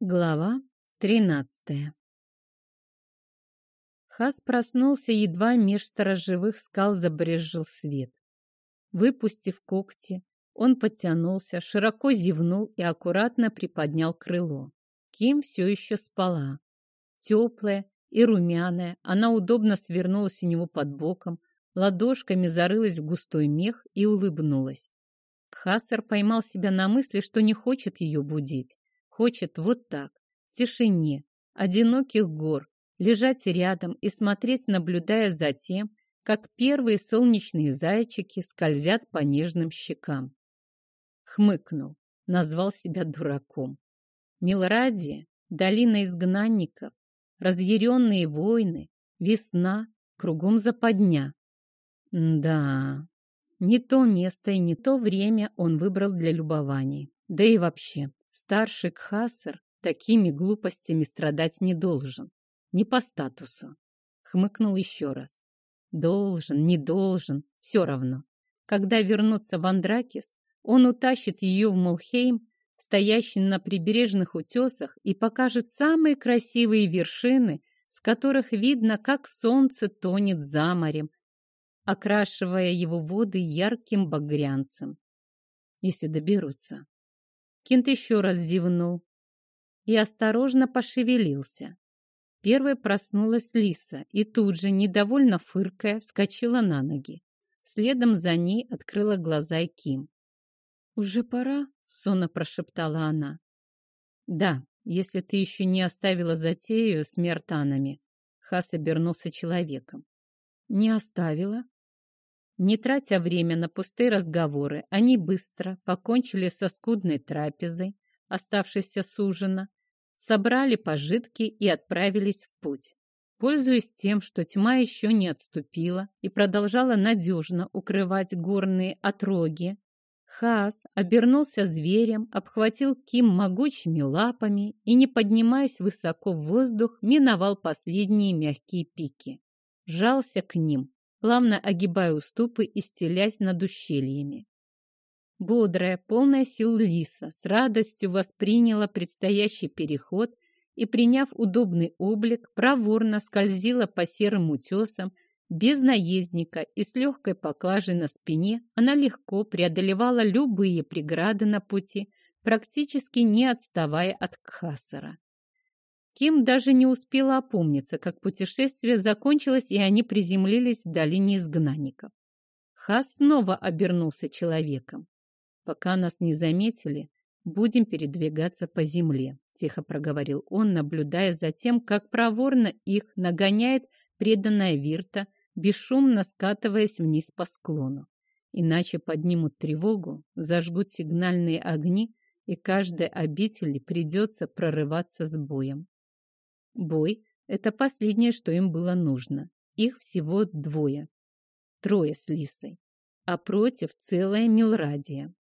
Глава тринадцатая Хас проснулся, едва меж сторожевых скал забрезжил свет. Выпустив когти, он потянулся, широко зевнул и аккуратно приподнял крыло. Ким все еще спала. Теплая и румяная, она удобно свернулась у него под боком, ладошками зарылась в густой мех и улыбнулась. Кхасар поймал себя на мысли, что не хочет ее будить. Хочет вот так, в тишине, одиноких гор, лежать рядом и смотреть, наблюдая за тем, как первые солнечные зайчики скользят по нежным щекам. Хмыкнул, назвал себя дураком. Милрадия, долина изгнанников, разъяренные войны, весна, кругом западня. Да, не то место и не то время он выбрал для любований. Да и вообще, Старший Кхасар такими глупостями страдать не должен. Не по статусу. Хмыкнул еще раз. Должен, не должен, все равно. Когда вернутся в Андракис, он утащит ее в Молхейм, стоящий на прибрежных утесах, и покажет самые красивые вершины, с которых видно, как солнце тонет за морем, окрашивая его воды ярким багрянцем. Если доберутся. Кент еще раз зевнул и осторожно пошевелился. Первой проснулась Лиса и тут же, недовольно фыркая, вскочила на ноги. Следом за ней открыла глаза и Ким. «Уже пора?» — сонно прошептала она. «Да, если ты еще не оставила затею с мертанами». Хас обернулся человеком. «Не оставила?» Не тратя время на пустые разговоры, они быстро покончили со скудной трапезой, оставшейся с ужина, собрали пожитки и отправились в путь. Пользуясь тем, что тьма еще не отступила и продолжала надежно укрывать горные отроги, Хаас обернулся зверем, обхватил Ким могучими лапами и, не поднимаясь высоко в воздух, миновал последние мягкие пики. Жался к ним, плавно огибая уступы и стелясь над ущельями. Бодрая, полная сил лиса с радостью восприняла предстоящий переход и, приняв удобный облик, проворно скользила по серым утесам, без наездника и с легкой поклажей на спине она легко преодолевала любые преграды на пути, практически не отставая от Кхасара. Ким даже не успела опомниться, как путешествие закончилось, и они приземлились в долине изгнанников. Хас снова обернулся человеком. «Пока нас не заметили, будем передвигаться по земле», — тихо проговорил он, наблюдая за тем, как проворно их нагоняет преданная Вирта, бесшумно скатываясь вниз по склону. Иначе поднимут тревогу, зажгут сигнальные огни, и каждой обители придется прорываться с боем. Бой — это последнее, что им было нужно. Их всего двое. Трое с Лисой. А против целая Милрадия.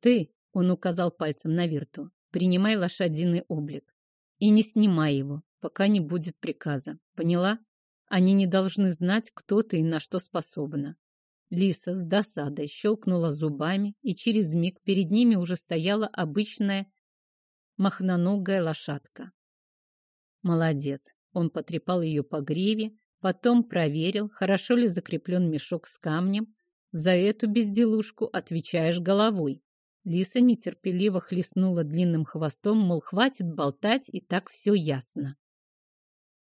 «Ты», — он указал пальцем на Вирту, — «принимай лошадиный облик. И не снимай его, пока не будет приказа. Поняла? Они не должны знать, кто ты и на что способна». Лиса с досадой щелкнула зубами, и через миг перед ними уже стояла обычная махноногая лошадка. Молодец. Он потрепал ее по гриве, потом проверил, хорошо ли закреплен мешок с камнем. За эту безделушку отвечаешь головой. Лиса нетерпеливо хлестнула длинным хвостом, мол, хватит болтать, и так все ясно.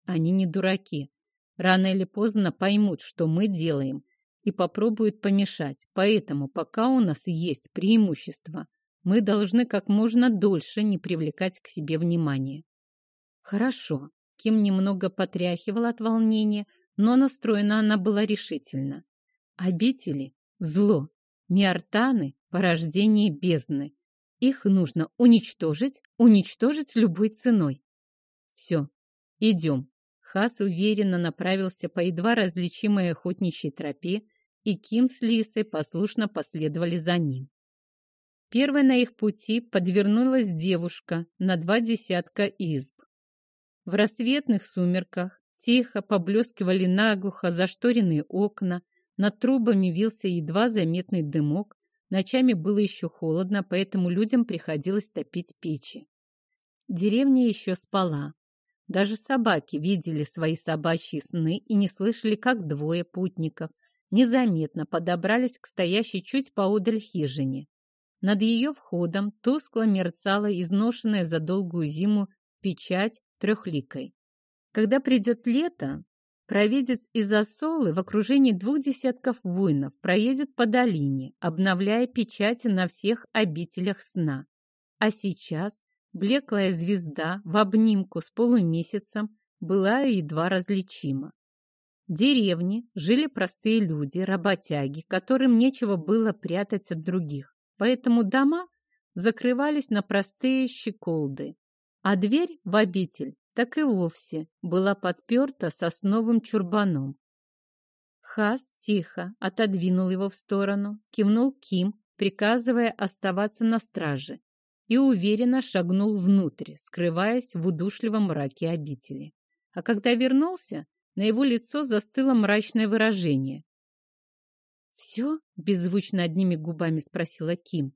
Они не дураки. Рано или поздно поймут, что мы делаем, и попробуют помешать. Поэтому, пока у нас есть преимущество, мы должны как можно дольше не привлекать к себе внимания. Хорошо. Ким немного потряхивала от волнения, но настроена она была решительно. Обители — зло, миартаны — порождение бездны. Их нужно уничтожить, уничтожить любой ценой. Все, идем. Хас уверенно направился по едва различимой охотничьей тропе, и Ким с Лисой послушно последовали за ним. Первой на их пути подвернулась девушка на два десятка изб. В рассветных сумерках тихо поблескивали наглухо зашторенные окна, над трубами вился едва заметный дымок, ночами было еще холодно, поэтому людям приходилось топить печи. Деревня еще спала. Даже собаки видели свои собачьи сны и не слышали, как двое путников незаметно подобрались к стоящей чуть поодаль хижине. Над ее входом тускло мерцала изношенная за долгую зиму печать трехликой. Когда придет лето, провидец из Осолы в окружении двух десятков воинов проедет по долине, обновляя печати на всех обителях сна. А сейчас блеклая звезда в обнимку с полумесяцем была едва различима. В деревне жили простые люди, работяги, которым нечего было прятать от других, поэтому дома закрывались на простые щеколды, а дверь в обитель так и вовсе была подперта сосновым чурбаном. Хас тихо отодвинул его в сторону, кивнул Ким, приказывая оставаться на страже, и уверенно шагнул внутрь, скрываясь в удушливом мраке обители. А когда вернулся, на его лицо застыло мрачное выражение. «Все?» — беззвучно одними губами спросила Ким.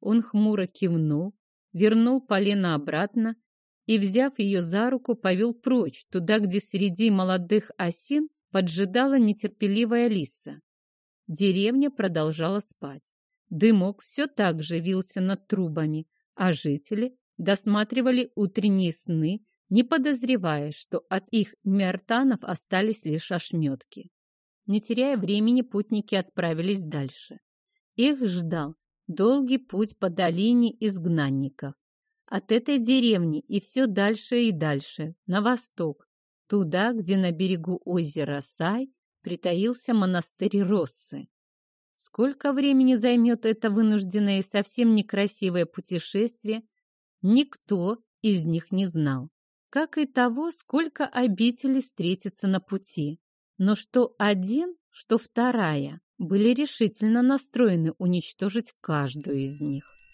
Он хмуро кивнул, вернул полено обратно и, взяв ее за руку, повел прочь, туда, где среди молодых осин поджидала нетерпеливая лиса. Деревня продолжала спать. Дымок все так же вился над трубами, а жители досматривали утренние сны, не подозревая, что от их мертанов остались лишь ошметки. Не теряя времени, путники отправились дальше. Их ждал долгий путь по долине изгнанников. От этой деревни и все дальше и дальше, на восток, туда, где на берегу озера Сай притаился монастырь Россы. Сколько времени займет это вынужденное и совсем некрасивое путешествие, никто из них не знал как и того, сколько обителей встретится на пути. Но что один, что вторая были решительно настроены уничтожить каждую из них.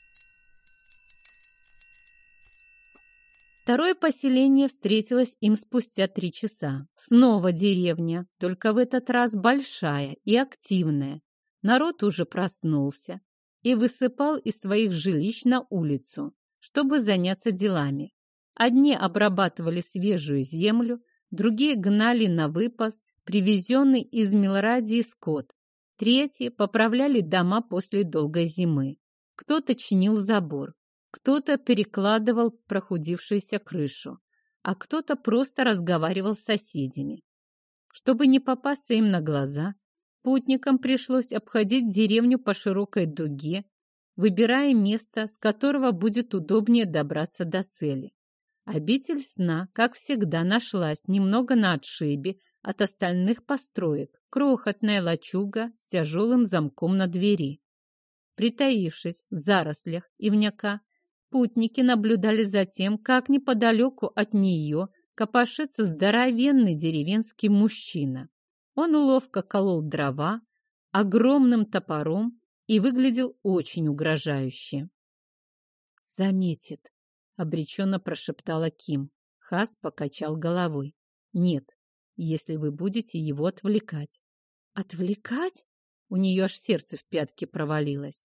Второе поселение встретилось им спустя три часа. Снова деревня, только в этот раз большая и активная. Народ уже проснулся и высыпал из своих жилищ на улицу, чтобы заняться делами. Одни обрабатывали свежую землю, другие гнали на выпас привезенный из Милрадии скот, третьи поправляли дома после долгой зимы. Кто-то чинил забор, кто-то перекладывал прохудившуюся крышу, а кто-то просто разговаривал с соседями. Чтобы не попасться им на глаза, путникам пришлось обходить деревню по широкой дуге, выбирая место, с которого будет удобнее добраться до цели. Обитель сна, как всегда, нашлась немного на отшибе от остальных построек, крохотная лачуга с тяжелым замком на двери. Притаившись в зарослях ивняка, путники наблюдали за тем, как неподалеку от нее копошится здоровенный деревенский мужчина. Он ловко колол дрова огромным топором и выглядел очень угрожающе. «Заметит», обреченно прошептала Ким. Хас покачал головой. Нет, если вы будете его отвлекать. Отвлекать? У нее аж сердце в пятки провалилось.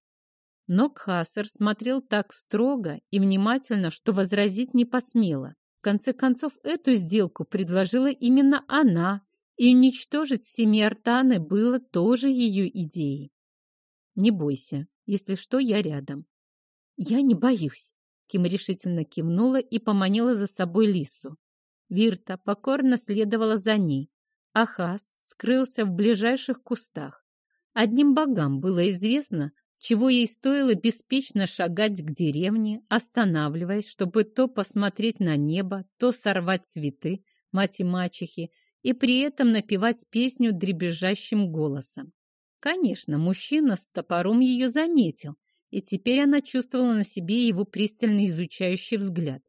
Но Кхасар смотрел так строго и внимательно, что возразить не посмела. В конце концов, эту сделку предложила именно она, и уничтожить все Миартаны было тоже ее идеей. Не бойся, если что, я рядом. Я не боюсь. Ким решительно кивнула и поманила за собой лису. Вирта покорно следовала за ней, а Хас скрылся в ближайших кустах. Одним богам было известно, чего ей стоило беспечно шагать к деревне, останавливаясь, чтобы то посмотреть на небо, то сорвать цветы, мать и мачехи, и при этом напевать песню дребезжащим голосом. Конечно, мужчина с топором ее заметил и теперь она чувствовала на себе его пристальный изучающий взгляд.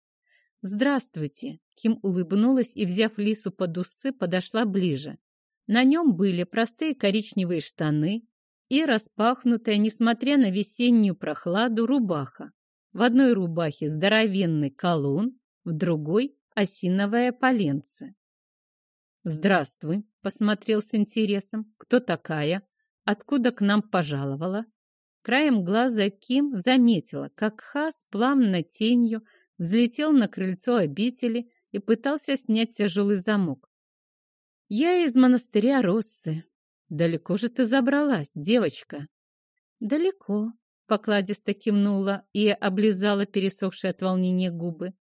«Здравствуйте!» Ким улыбнулась и, взяв Лису под усы, подошла ближе. На нем были простые коричневые штаны и распахнутая, несмотря на весеннюю прохладу, рубаха. В одной рубахе здоровенный колун, в другой — осиновое поленце. «Здравствуй», — посмотрел с интересом. «Кто такая? Откуда к нам пожаловала?» Краем глаза Ким заметила, как Хас плавно тенью взлетел на крыльцо обители и пытался снять тяжелый замок. «Я из монастыря Россы. Далеко же ты забралась, девочка?» «Далеко», — покладисто кивнула и облизала пересохшие от волнения губы.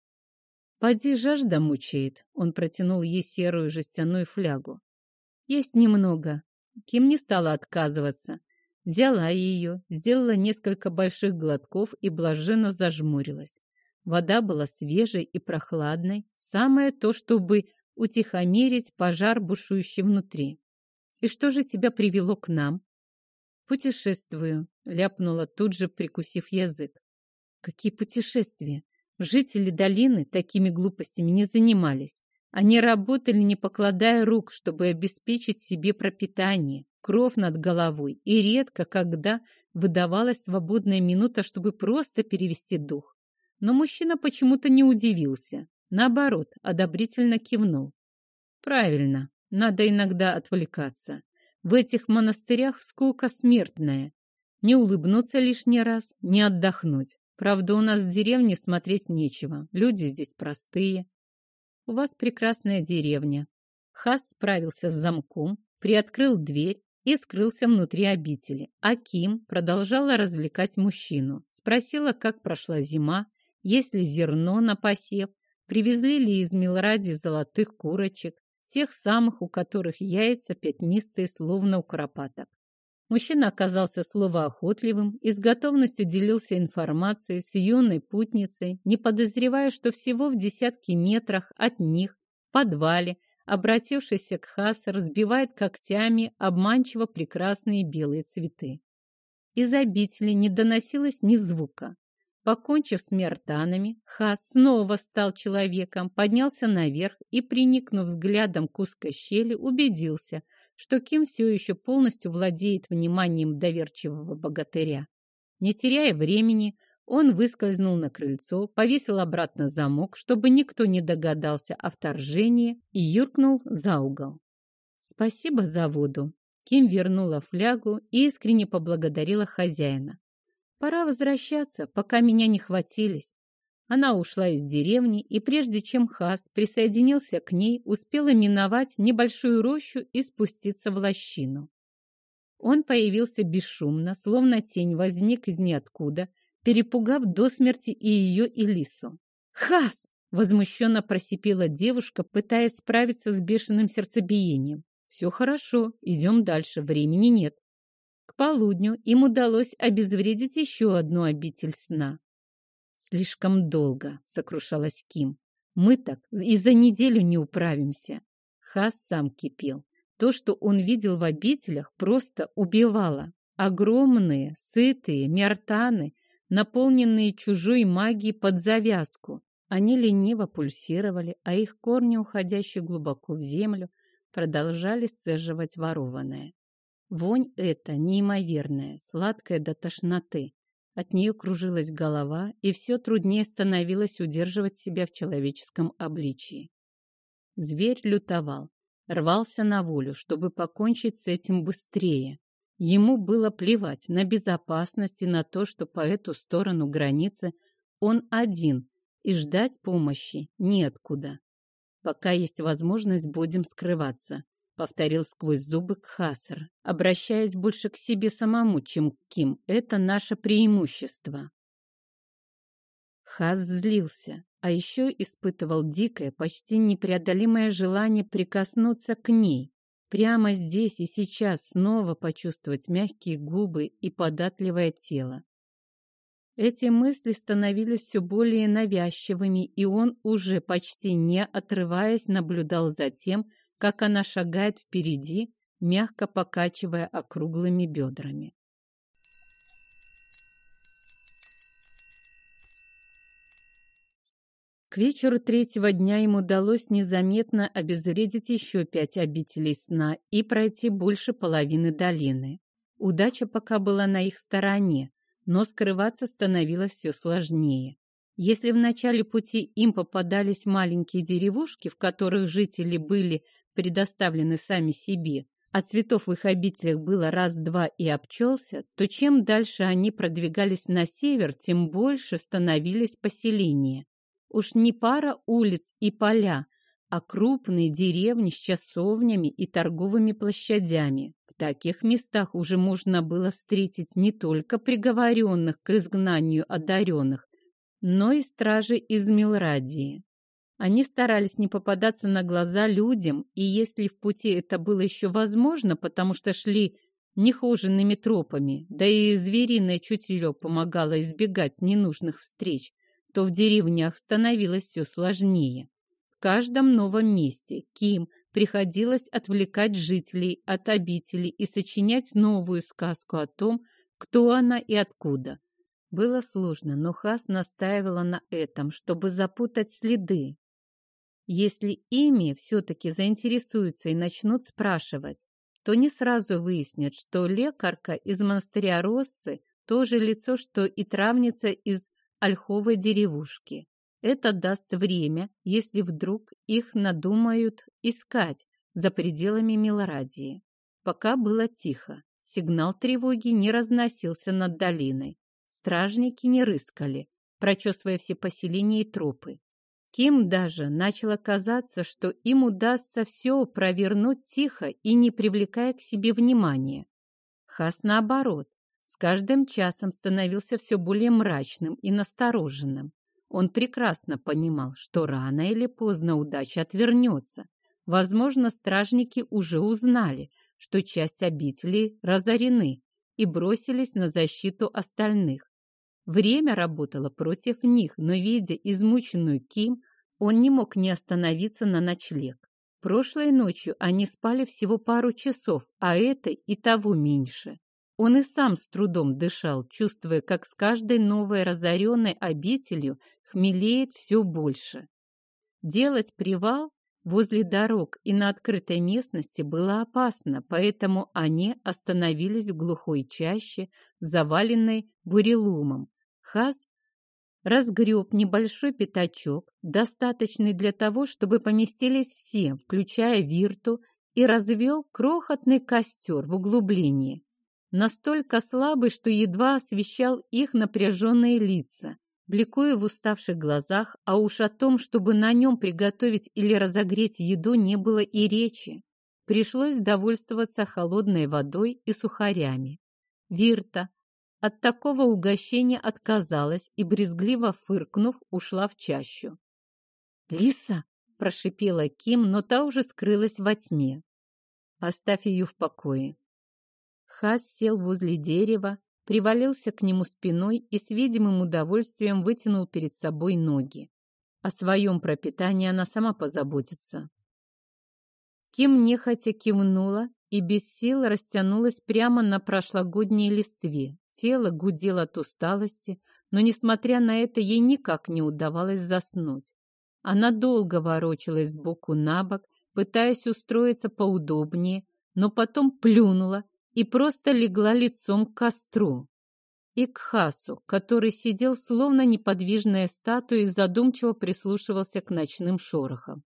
«Поди, жажда мучает», — он протянул ей серую жестяную флягу. «Есть немного». Ким не стала отказываться. Взяла ее, сделала несколько больших глотков и блаженно зажмурилась. Вода была свежей и прохладной, самое то, чтобы утихомирить пожар, бушующий внутри. «И что же тебя привело к нам?» «Путешествую», — ляпнула тут же, прикусив язык. «Какие путешествия? Жители долины такими глупостями не занимались. Они работали, не покладая рук, чтобы обеспечить себе пропитание кров над головой, и редко когда выдавалась свободная минута, чтобы просто перевести дух. Но мужчина почему-то не удивился. Наоборот, одобрительно кивнул. Правильно, надо иногда отвлекаться. В этих монастырях скука смертная. Не улыбнуться лишний раз, не отдохнуть. Правда, у нас в деревне смотреть нечего. Люди здесь простые. У вас прекрасная деревня. Хас справился с замком, приоткрыл дверь и скрылся внутри обители. А Ким продолжала развлекать мужчину. Спросила, как прошла зима, есть ли зерно на посев, привезли ли из Милради золотых курочек, тех самых, у которых яйца пятнистые, словно у куропаток. Мужчина оказался словоохотливым и с готовностью делился информацией с юной путницей, не подозревая, что всего в десятки метрах от них, в подвале, обратившийся к Хас, разбивает когтями обманчиво прекрасные белые цветы. Из обители не доносилось ни звука. Покончив с мертанами, Хас снова стал человеком, поднялся наверх и, приникнув взглядом к узкой щели, убедился, что Ким все еще полностью владеет вниманием доверчивого богатыря. Не теряя времени, он выскользнул на крыльцо, повесил обратно замок, чтобы никто не догадался о вторжении, и юркнул за угол. «Спасибо за воду». Ким вернула флягу и искренне поблагодарила хозяина. «Пора возвращаться, пока меня не хватились». Она ушла из деревни, и прежде чем Хас присоединился к ней, успела миновать небольшую рощу и спуститься в лощину. Он появился бесшумно, словно тень возник из ниоткуда, перепугав до смерти и ее, и Лису. «Хас!» — возмущенно просипела девушка, пытаясь справиться с бешеным сердцебиением. «Все хорошо, идем дальше, времени нет». Полудню им удалось обезвредить еще одну обитель сна. «Слишком долго», — сокрушалась Ким. «Мы так и за неделю не управимся». Хас сам кипел. То, что он видел в обителях, просто убивало. Огромные, сытые, мертаны наполненные чужой магией под завязку. Они лениво пульсировали, а их корни, уходящие глубоко в землю, продолжали сцеживать ворованное. Вонь эта неимоверная, сладкая до тошноты. От нее кружилась голова, и все труднее становилось удерживать себя в человеческом обличии. Зверь лютовал, рвался на волю, чтобы покончить с этим быстрее. Ему было плевать на безопасность и на то, что по эту сторону границы он один, и ждать помощи неоткуда. Пока есть возможность, будем скрываться, повторил сквозь зубы Кхасар, обращаясь больше к себе самому, чем к Ким. Это наше преимущество. Хас злился, а еще испытывал дикое, почти непреодолимое желание прикоснуться к ней, Прямо здесь и сейчас снова почувствовать мягкие губы и податливое тело. Эти мысли становились все более навязчивыми, и он уже почти не отрываясь наблюдал за тем, как она шагает впереди, мягко покачивая округлыми бедрами. К вечеру третьего дня им удалось незаметно обезвредить еще пять обителей сна и пройти больше половины долины. Удача пока была на их стороне, но скрываться становилось все сложнее. Если в начале пути им попадались маленькие деревушки, в которых жители были предоставлены сами себе, а цветов в их обителях было раз-два и обчелся, то чем дальше они продвигались на север, тем больше становились поселения. Уж не пара улиц и поля, а крупные деревни с часовнями и торговыми площадями. В таких местах уже можно было встретить не только приговоренных к изгнанию одаренных, но и стражи из Милрадии. Они старались не попадаться на глаза людям, и если в пути это было еще возможно, потому что шли нехоженными тропами, да и звериное чутье помогало избегать ненужных встреч, то в деревнях становилось все сложнее. В каждом новом месте Ким приходилось отвлекать жителей от обители и сочинять новую сказку о том, кто она и откуда. Было сложно, но Хас настаивала на этом, чтобы запутать следы. Если ими все-таки заинтересуются и начнут спрашивать, то не сразу выяснят, что лекарка из монастыря Россы то же лицо, что и травница из ольховой деревушки. Это даст время, если вдруг их надумают искать за пределами Милорадии. Пока было тихо. Сигнал тревоги не разносился над долиной. Стражники не рыскали, прочесывая все поселения и тропы. Ким даже начало казаться, что им удастся все провернуть тихо и не привлекая к себе внимания. Хас, наоборот, с каждым часом становился все более мрачным и настороженным. Он прекрасно понимал, что рано или поздно удача отвернется. Возможно, стражники уже узнали, что часть обителей разорены и бросились на защиту остальных. Время работало против них, но, видя измученную Ким, он не мог не остановиться на ночлег. Прошлой ночью они спали всего пару часов, а это и того меньше. Он и сам с трудом дышал, чувствуя, как с каждой новой разоренной обителью хмелеет все больше. Делать привал возле дорог и на открытой местности было опасно, поэтому они остановились в глухой чаще, заваленной бурелумом, Хас разгреб небольшой пятачок, достаточный для того, чтобы поместились все, включая Вирту, и развел крохотный костер в углублении, настолько слабый, что едва освещал их напряженные лица, бликуя в уставших глазах, а уж о том, чтобы на нем приготовить или разогреть еду, не было и речи. Пришлось довольствоваться холодной водой и сухарями. Вирта, от такого угощения отказалась и, брезгливо фыркнув, ушла в чащу. «Лиса!» — прошипела Ким, но та уже скрылась во тьме. «Оставь ее в покое». Хас сел возле дерева, привалился к нему спиной и с видимым удовольствием вытянул перед собой ноги. О своем пропитании она сама позаботится. Ким нехотя кивнула и без сил растянулась прямо на прошлогодней листве. Тело гудело от усталости, но, несмотря на это, ей никак не удавалось заснуть. Она долго ворочалась сбоку на бок, пытаясь устроиться поудобнее, но потом плюнула и просто легла лицом к костру. И к Хасу, который сидел словно неподвижная статуя и задумчиво прислушивался к ночным шорохам.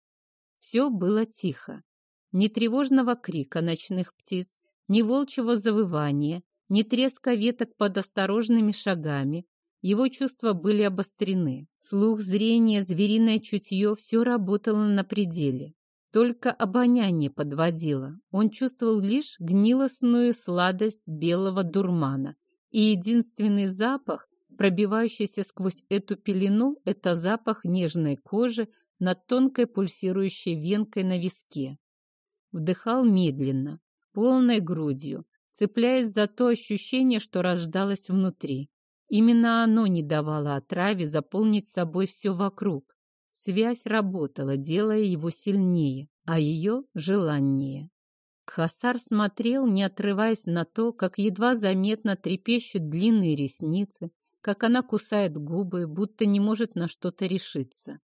Все было тихо. Ни тревожного крика ночных птиц, ни волчьего завывания, ни треска веток под осторожными шагами. Его чувства были обострены. Слух, зрение, звериное чутье – все работало на пределе. Только обоняние подводило. Он чувствовал лишь гнилостную сладость белого дурмана. И единственный запах, пробивающийся сквозь эту пелену, это запах нежной кожи над тонкой пульсирующей венкой на виске. Вдыхал медленно, полной грудью, цепляясь за то ощущение, что рождалось внутри. Именно оно не давало отраве заполнить собой все вокруг. Связь работала, делая его сильнее, а ее – желаннее. Кхасар смотрел, не отрываясь на то, как едва заметно трепещут длинные ресницы, как она кусает губы, будто не может на что-то решиться.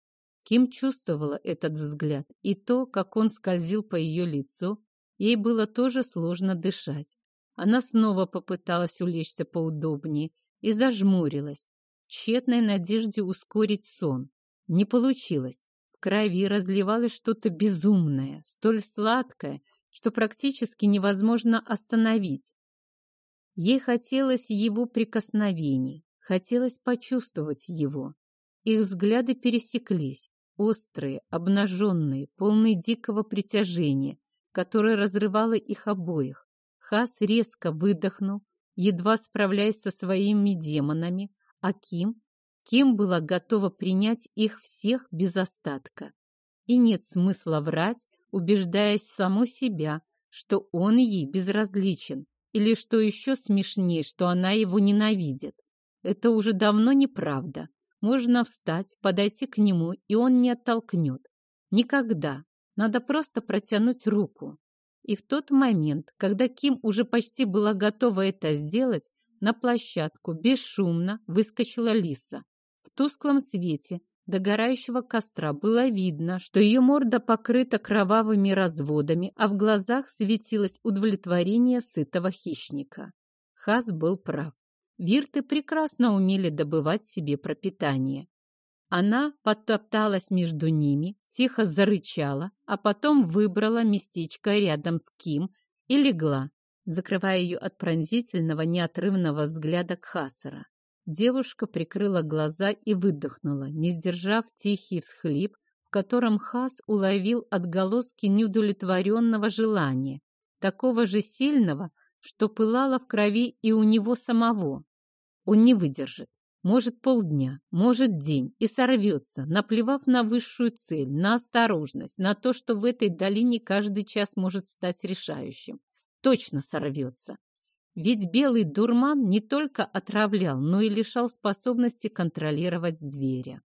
Ким чувствовала этот взгляд, и то, как он скользил по ее лицу, ей было тоже сложно дышать. Она снова попыталась улечься поудобнее и зажмурилась, в тщетной надежде ускорить сон. Не получилось. В крови разливалось что-то безумное, столь сладкое, что практически невозможно остановить. Ей хотелось его прикосновений, хотелось почувствовать его. Их взгляды пересеклись, острые, обнаженные, полные дикого притяжения, которое разрывало их обоих. Хас резко выдохнул, едва справляясь со своими демонами, а Ким Ким была готова принять их всех без остатка. И нет смысла врать, убеждаясь саму себя, что он ей безразличен, или, что еще смешнее, что она его ненавидит. Это уже давно неправда. Можно встать, подойти к нему, и он не оттолкнет. Никогда. Надо просто протянуть руку. И в тот момент, когда Ким уже почти была готова это сделать, на площадку бесшумно выскочила Лиса. В тусклом свете догорающего костра было видно, что ее морда покрыта кровавыми разводами, а в глазах светилось удовлетворение сытого хищника. Хас был прав. Вирты прекрасно умели добывать себе пропитание. Она потопталась между ними, тихо зарычала, а потом выбрала местечко рядом с Ким и легла, закрывая ее от пронзительного, неотрывного взгляда Кхасара. Девушка прикрыла глаза и выдохнула, не сдержав тихий всхлип, в котором Хас уловил отголоски неудовлетворенного желания, такого же сильного, что пылало в крови и у него самого. Он не выдержит. Может, полдня, может, день, и сорвется, наплевав на высшую цель, на осторожность, на то, что в этой долине каждый час может стать решающим. Точно сорвется. Ведь белый дурман не только отравлял, но и лишал способности контролировать зверя.